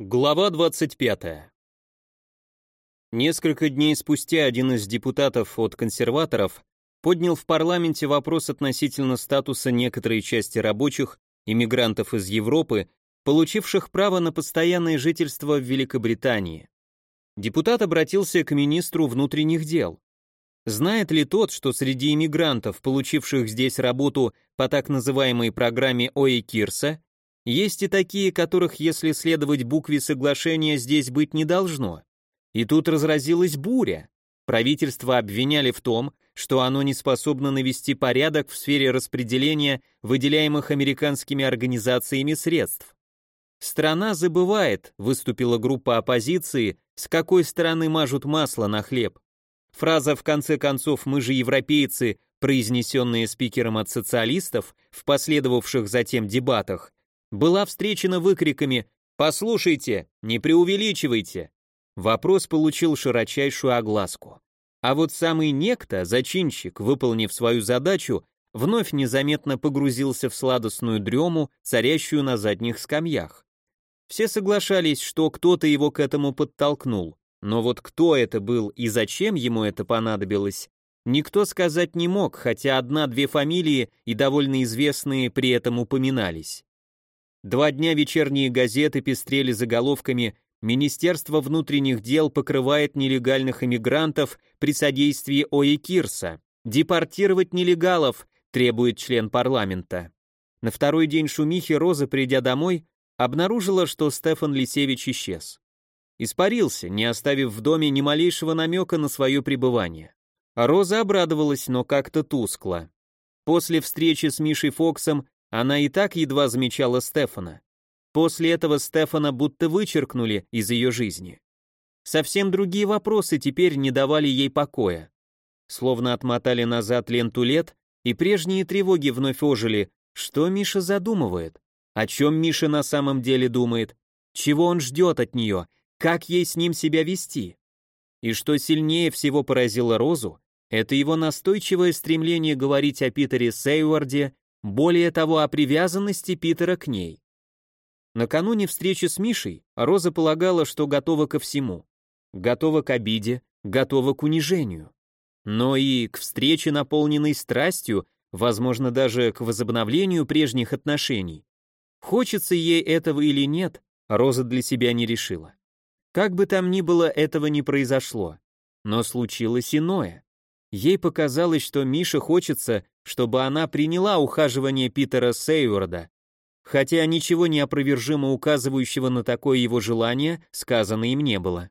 Глава 25. Несколько дней спустя один из депутатов от консерваторов поднял в парламенте вопрос относительно статуса некоторой части рабочих, иммигрантов из Европы, получивших право на постоянное жительство в Великобритании. Депутат обратился к министру внутренних дел. Знает ли тот, что среди иммигрантов, получивших здесь работу по так называемой программе ОИ есть и такие, которых, если следовать букве соглашения, здесь быть не должно. И тут разразилась буря. Правительство обвиняли в том, что оно не способно навести порядок в сфере распределения выделяемых американскими организациями средств. Страна забывает, выступила группа оппозиции, с какой стороны мажут масло на хлеб. Фраза «в конце концов мы же европейцы», произнесенная спикером от социалистов в последовавших затем дебатах, была встречена выкриками «Послушайте, не преувеличивайте!». Вопрос получил широчайшую огласку. А вот самый некто, зачинщик, выполнив свою задачу, вновь незаметно погрузился в сладостную дрему, царящую на задних скамьях. Все соглашались, что кто-то его к этому подтолкнул, но вот кто это был и зачем ему это понадобилось, никто сказать не мог, хотя одна-две фамилии и довольно известные при этом упоминались. Два дня вечерние газеты пестрели заголовками «Министерство внутренних дел покрывает нелегальных иммигрантов при содействии ОИ Кирса», «Депортировать нелегалов», требует член парламента. На второй день шумихи Роза, придя домой, обнаружила, что Стефан Лисевич исчез. Испарился, не оставив в доме ни малейшего намека на свое пребывание. Роза обрадовалась, но как-то тускло. После встречи с Мишей Фоксом она и так едва замечала Стефана. После этого Стефана будто вычеркнули из ее жизни. Совсем другие вопросы теперь не давали ей покоя. Словно отмотали назад ленту лет, и прежние тревоги вновь ожили. Что Миша задумывает? О чем Миша на самом деле думает? Чего он ждет от нее? Как ей с ним себя вести? И что сильнее всего поразило Розу, это его настойчивое стремление говорить о Питере Сейварде более того, о привязанности Питера к ней. Накануне встречи с Мишей Роза полагала, что готова ко всему. Готова к обиде, готова к унижению. Но и к встрече, наполненной страстью, возможно, даже к возобновлению прежних отношений. Хочется ей этого или нет, Роза для себя не решила. Как бы там ни было, этого не произошло. Но случилось иное. Ей показалось, что Мише хочется, чтобы она приняла ухаживание Питера Сейворда, хотя ничего неопровержимо указывающего на такое его желание сказано им не было.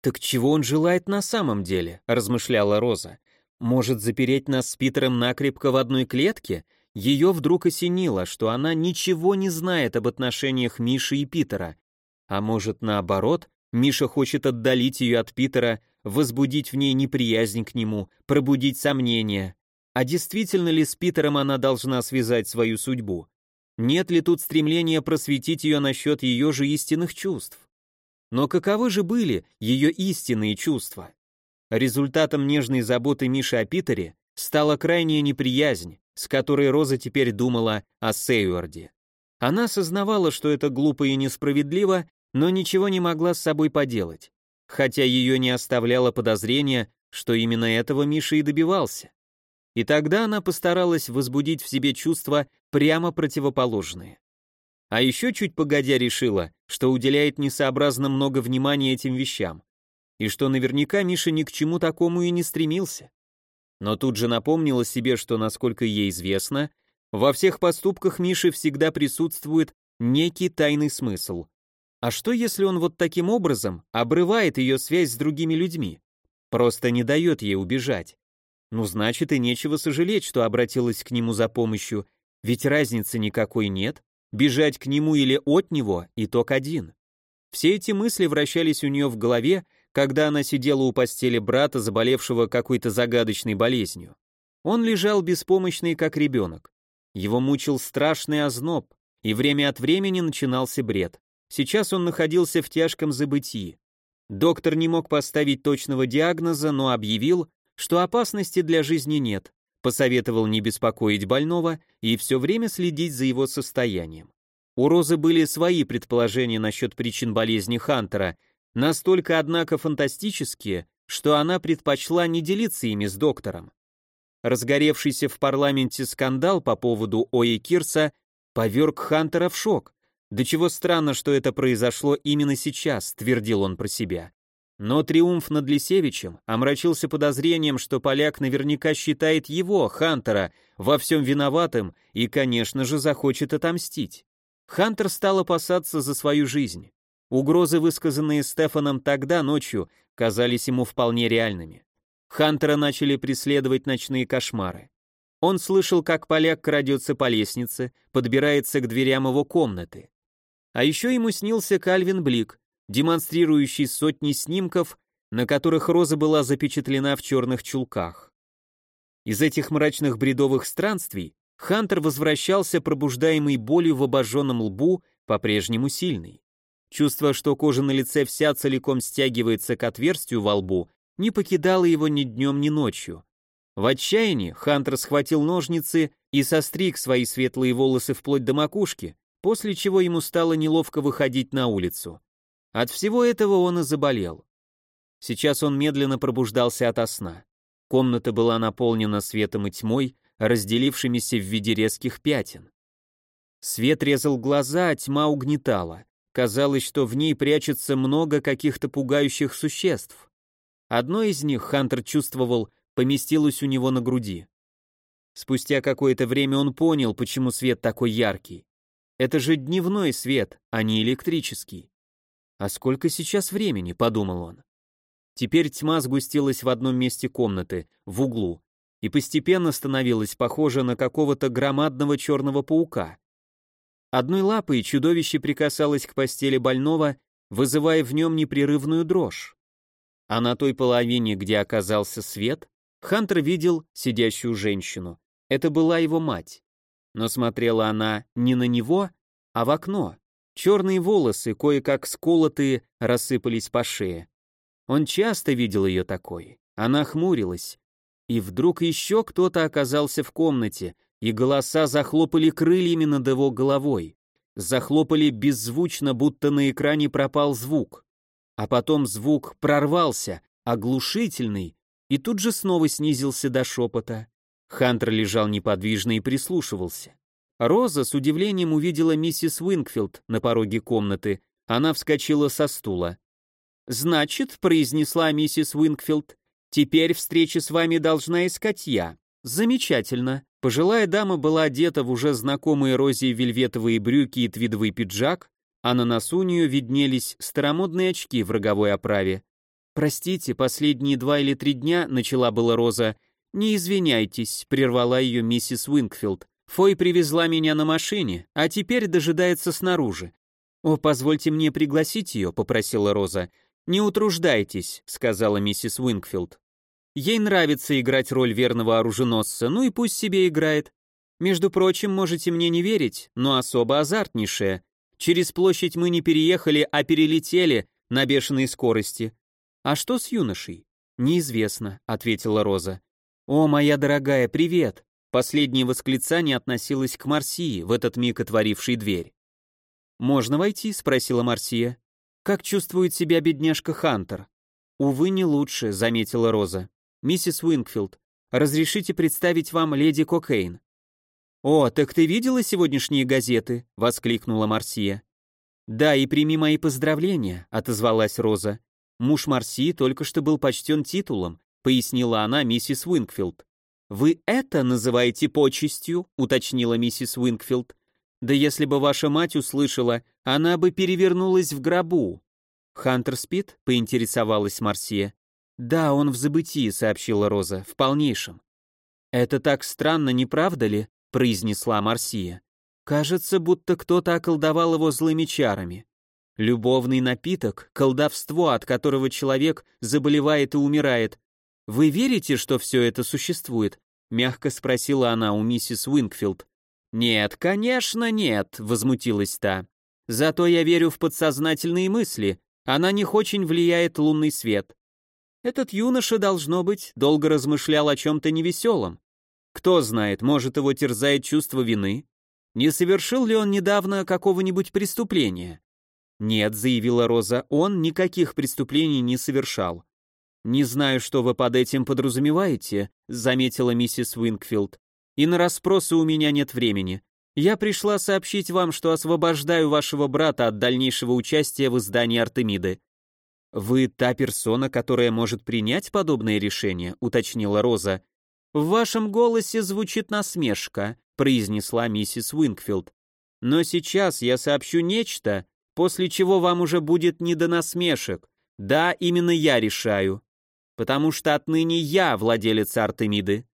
«Так чего он желает на самом деле?» – размышляла Роза. «Может, запереть нас с Питером накрепко в одной клетке?» Ее вдруг осенило, что она ничего не знает об отношениях Миши и Питера. А может, наоборот, Миша хочет отдалить ее от Питера, возбудить в ней неприязнь к нему, пробудить сомнения. А действительно ли с Питером она должна связать свою судьбу? Нет ли тут стремления просветить ее насчет ее же истинных чувств? Но каковы же были ее истинные чувства? Результатом нежной заботы Миши о Питере стала крайняя неприязнь, с которой Роза теперь думала о Сейуарде. Она осознавала, что это глупо и несправедливо, но ничего не могла с собой поделать, хотя ее не оставляло подозрения, что именно этого Миша и добивался. И тогда она постаралась возбудить в себе чувства прямо противоположные. А еще чуть погодя решила, что уделяет несообразно много внимания этим вещам, и что наверняка Миша ни к чему такому и не стремился. Но тут же напомнила себе, что, насколько ей известно, во всех поступках Миши всегда присутствует некий тайный смысл, а что, если он вот таким образом обрывает ее связь с другими людьми? Просто не дает ей убежать. Ну, значит, и нечего сожалеть, что обратилась к нему за помощью, ведь разницы никакой нет. Бежать к нему или от него – итог один. Все эти мысли вращались у нее в голове, когда она сидела у постели брата, заболевшего какой-то загадочной болезнью. Он лежал беспомощный, как ребенок. Его мучил страшный озноб, и время от времени начинался бред. Сейчас он находился в тяжком забытии. Доктор не мог поставить точного диагноза, но объявил, что опасности для жизни нет, посоветовал не беспокоить больного и все время следить за его состоянием. У Розы были свои предположения насчет причин болезни Хантера, настолько, однако, фантастические, что она предпочла не делиться ими с доктором. Разгоревшийся в парламенте скандал по поводу Ои Кирса поверг Хантера в шок. До чего странно, что это произошло именно сейчас, твердил он про себя. Но триумф над Лисевичем омрачился подозрением, что поляк наверняка считает его, Хантера, во всем виноватым и, конечно же, захочет отомстить. Хантер стал опасаться за свою жизнь. Угрозы, высказанные Стефаном тогда ночью, казались ему вполне реальными. Хантера начали преследовать ночные кошмары. Он слышал, как поляк крадется по лестнице, подбирается к дверям его комнаты. А еще ему снился Кальвин Блик, демонстрирующий сотни снимков, на которых Роза была запечатлена в черных чулках. Из этих мрачных бредовых странствий Хантер возвращался пробуждаемый болью в обожженном лбу, по-прежнему сильный. Чувство, что кожа на лице вся целиком стягивается к отверстию во лбу, не покидало его ни днем, ни ночью. В отчаянии Хантер схватил ножницы и состриг свои светлые волосы вплоть до макушки, после чего ему стало неловко выходить на улицу. От всего этого он и заболел. Сейчас он медленно пробуждался ото сна. Комната была наполнена светом и тьмой, разделившимися в виде резких пятен. Свет резал глаза, а тьма угнетала. Казалось, что в ней прячется много каких-то пугающих существ. Одно из них, Хантер чувствовал, поместилось у него на груди. Спустя какое-то время он понял, почему свет такой яркий. Это же дневной свет, а не электрический. А сколько сейчас времени, подумал он. Теперь тьма сгустилась в одном месте комнаты, в углу, и постепенно становилась похожа на какого-то громадного черного паука. Одной лапой чудовище прикасалось к постели больного, вызывая в нем непрерывную дрожь а на той половине, где оказался свет, Хантер видел сидящую женщину. Это была его мать. Но смотрела она не на него, а в окно. Черные волосы, кое-как сколотые, рассыпались по шее. Он часто видел ее такой. Она хмурилась. И вдруг еще кто-то оказался в комнате, и голоса захлопали крыльями над его головой. Захлопали беззвучно, будто на экране пропал звук. А потом звук прорвался, оглушительный, и тут же снова снизился до шепота. Хантер лежал неподвижно и прислушивался. Роза с удивлением увидела миссис Уинкфилд на пороге комнаты. Она вскочила со стула. «Значит», — произнесла миссис Уинкфилд, — «теперь встречи с вами должна искать я». «Замечательно». Пожилая дама была одета в уже знакомые Розе вельветовые брюки и твидовый пиджак, а на носу у нее виднелись старомодные очки в роговой оправе. «Простите, последние два или три дня», — начала была Роза. «Не извиняйтесь», — прервала ее миссис Уинкфилд. «Фой привезла меня на машине, а теперь дожидается снаружи». «О, позвольте мне пригласить ее», — попросила Роза. «Не утруждайтесь», — сказала миссис Уинкфилд. «Ей нравится играть роль верного оруженосца, ну и пусть себе играет. Между прочим, можете мне не верить, но особо азартнейшая. Через площадь мы не переехали, а перелетели на бешеной скорости. А что с юношей? Неизвестно, ответила Роза. О, моя дорогая, привет. Последнее восклицание относилось к Марсии, в этот миг отворившей дверь. «Можно войти?» — спросила Марсия. «Как чувствует себя бедняжка Хантер?» «Увы, не лучше», — заметила Роза. «Миссис Уинкфилд, разрешите представить вам леди Кокейн. «О, так ты видела сегодняшние газеты?» — воскликнула Марсия. «Да, и прими мои поздравления», — отозвалась Роза. «Муж Марсии только что был почтен титулом», — пояснила она миссис Уинкфилд. «Вы это называете почестью?» — уточнила миссис Уинкфилд. «Да если бы ваша мать услышала, она бы перевернулась в гробу». «Хантер спит?» — поинтересовалась Марсия. «Да, он в забытии», — сообщила Роза, — «в полнейшем». «Это так странно, не правда ли?» произнесла Марсия. Кажется, будто кто-то околдовал его злыми чарами. Любовный напиток, колдовство, от которого человек заболевает и умирает. Вы верите, что все это существует? мягко спросила она у миссис Уинкфилд. Нет, конечно, нет, возмутилась та. Зато я верю в подсознательные мысли. А на них очень влияет лунный свет. Этот юноша, должно быть, долго размышлял о чем-то невеселом. Кто знает, может, его терзает чувство вины? Не совершил ли он недавно какого-нибудь преступления? Нет, заявила Роза, он никаких преступлений не совершал. Не знаю, что вы под этим подразумеваете, заметила миссис Уинкфилд. И на расспросы у меня нет времени. Я пришла сообщить вам, что освобождаю вашего брата от дальнейшего участия в издании Артемиды. Вы та персона, которая может принять подобное решение, уточнила Роза. В вашем голосе звучит насмешка, произнесла миссис Уинкфилд. Но сейчас я сообщу нечто, после чего вам уже будет не до насмешек. Да, именно я решаю. Потому что отныне я владелец Артемиды.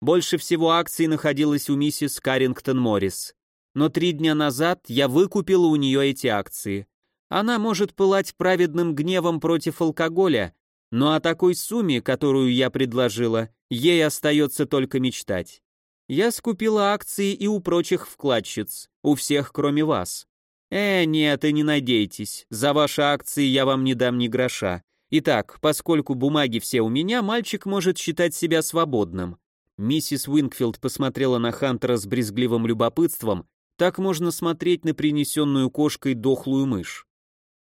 Больше всего акций находилось у миссис Каррингтон Моррис. Но три дня назад я выкупила у нее эти акции. Она может пылать праведным гневом против алкоголя, но о такой сумме, которую я предложила, ей остается только мечтать. Я скупила акции и у прочих вкладчиц, у всех, кроме вас. Э, нет, и не надейтесь, за ваши акции я вам не дам ни гроша. Итак, поскольку бумаги все у меня, мальчик может считать себя свободным. Миссис Уинкфилд посмотрела на Хантера с брезгливым любопытством, так можно смотреть на принесенную кошкой дохлую мышь.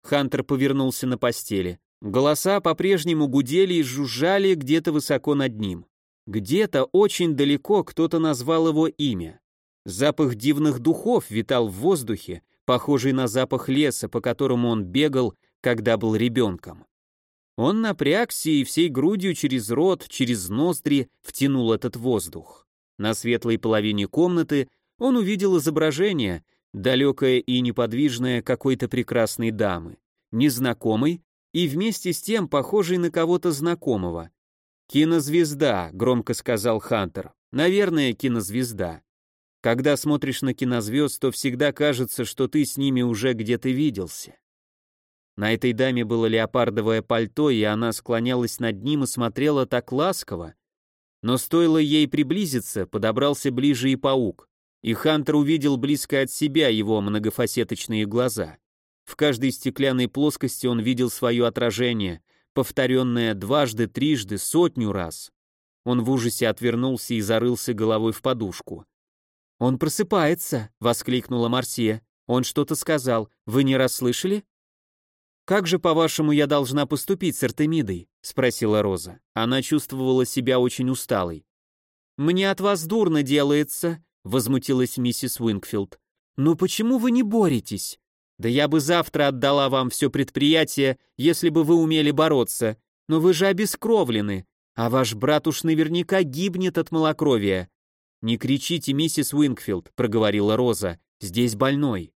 Хантер повернулся на постели. Голоса по-прежнему гудели и жужжали где-то высоко над ним. Где-то очень далеко кто-то назвал его имя. Запах дивных духов витал в воздухе, похожий на запах леса, по которому он бегал, когда был ребенком. Он напрягся и всей грудью через рот, через ноздри втянул этот воздух. На светлой половине комнаты он увидел изображение, далекое и неподвижное какой-то прекрасной дамы, незнакомой и вместе с тем похожей на кого-то знакомого. «Кинозвезда», — громко сказал Хантер. «Наверное, кинозвезда. Когда смотришь на кинозвезд, то всегда кажется, что ты с ними уже где-то виделся». На этой даме было леопардовое пальто, и она склонялась над ним и смотрела так ласково. Но стоило ей приблизиться, подобрался ближе и паук, и Хантер увидел близко от себя его многофасеточные глаза. В каждой стеклянной плоскости он видел свое отражение, повторенное дважды, трижды, сотню раз. Он в ужасе отвернулся и зарылся головой в подушку. «Он просыпается!» — воскликнула Марсия. «Он что-то сказал. Вы не расслышали?» «Как же, по-вашему, я должна поступить с Артемидой?» — спросила Роза. Она чувствовала себя очень усталой. «Мне от вас дурно делается», — возмутилась миссис Уинкфилд. «Ну почему вы не боретесь? Да я бы завтра отдала вам все предприятие, если бы вы умели бороться, но вы же обескровлены, а ваш брат уж наверняка гибнет от малокровия». «Не кричите, миссис Уинкфилд», — проговорила Роза, — «здесь больной».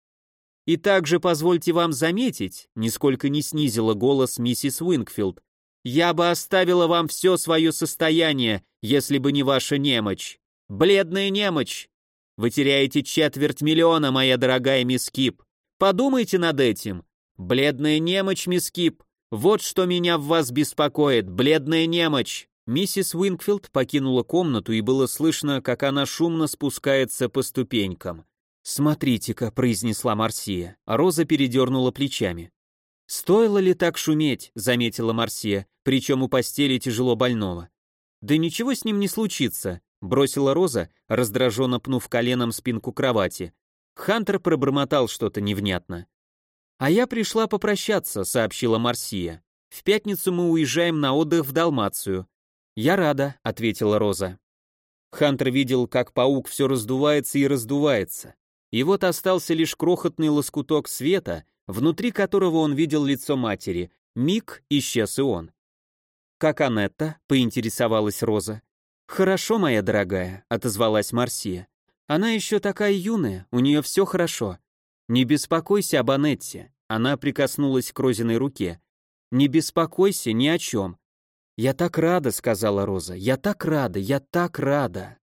И также позвольте вам заметить, нисколько не снизила голос миссис Уинкфилд, я бы оставила вам все свое состояние, если бы не ваша немочь. Бледная немочь. Вы теряете четверть миллиона, моя дорогая мисс Кип. Подумайте над этим. Бледная немочь, мисс Кип. Вот что меня в вас беспокоит, бледная немочь. Миссис Уинкфилд покинула комнату, и было слышно, как она шумно спускается по ступенькам. «Смотрите-ка», — произнесла Марсия, Роза передернула плечами. «Стоило ли так шуметь?» — заметила Марсия, причем у постели тяжело больного. «Да ничего с ним не случится», — бросила Роза, раздраженно пнув коленом спинку кровати. Хантер пробормотал что-то невнятно. «А я пришла попрощаться», — сообщила Марсия. «В пятницу мы уезжаем на отдых в Далмацию». «Я рада», — ответила Роза. Хантер видел, как паук все раздувается и раздувается. И вот остался лишь крохотный лоскуток света, внутри которого он видел лицо матери. Миг исчез и он. «Как Анетта?» — поинтересовалась Роза. «Хорошо, моя дорогая», — отозвалась Марсия. «Она еще такая юная, у нее все хорошо. Не беспокойся об Анетте», — она прикоснулась к Розиной руке. «Не беспокойся ни о чем». «Я так рада», — сказала Роза, — «я так рада, я так рада».